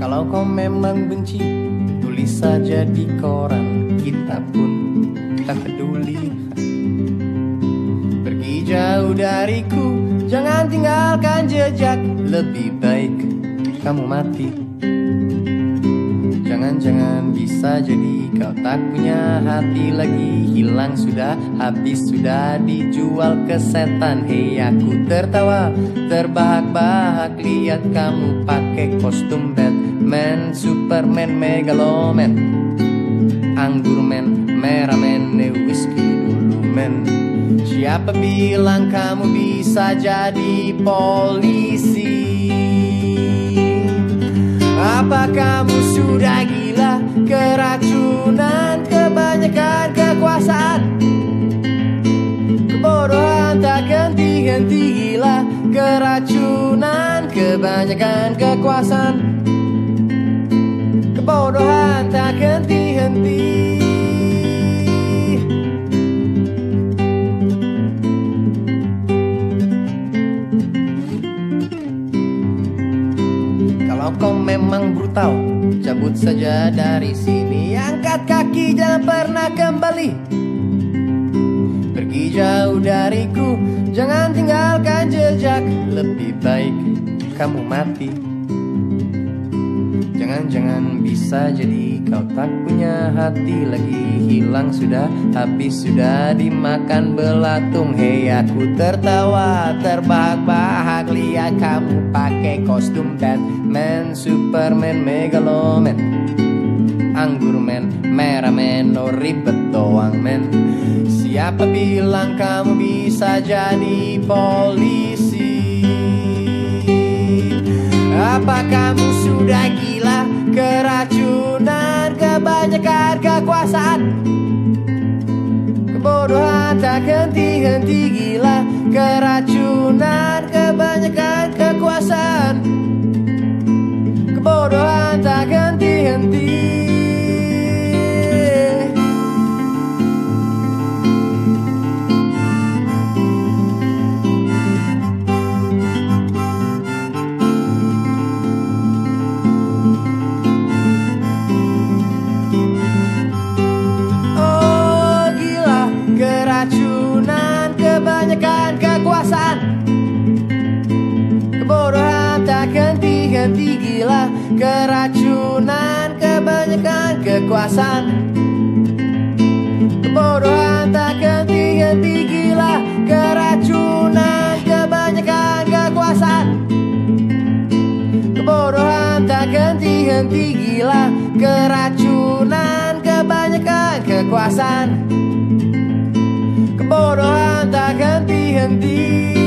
Kalau kau memang benci Tulis saja di koran Kita pun tak peduli. Pergi jauh dariku Jangan tinggalkan jejak. Lebih baik kamu mati Jangan-jangan bisa jadi kau tak punya hati lagi. Hilang sudah, habis sudah dijual ke setan. Hei aku tertawa, terbahak-bahak. Lihat kamu pakai kostum Batman Superman, Megaloman. Anggur men, merah men, whisky dulu men. Siapa bilang kamu bisa jadi polisi apa kamu sudah gila? Keracunan kebanyakan kekuasaan. Kebodohan tak henti-henti gila. Keracunan kebanyakan kekuasaan. Kebodohan tak henti-henti Kau memang brutal Cabut saja dari sini. Angkat kaki jangan pernah kembali. Pergi jauh dariku Jangan tinggalkan jejak. Lebih baik kamu mati Jangan-jangan bisa jadi kau tak punya hati lagi. Hilang sudah, habis sudah dimakan belatung. Hei aku tertawa, terbahak-bahak. Lihat kamu pakai kostum Batman, Superman, Megaloman. Anggur men, merah men, no ribet doang men. Siapa bilang kamu bisa jadi polisi? Apa kamu Kebodohan tak henti-henti gila. Keracunan kebanyakan kekuasaan. Kebodohan Keracunan kebanyakan kekuasaan. Kebodohan tak henti-henti gila Keracunan kebanyakan kekuasaan. Kebodohan tak henti-henti gila Keracunan kebanyakan kekuasaan. Kebodohan tak henti-henti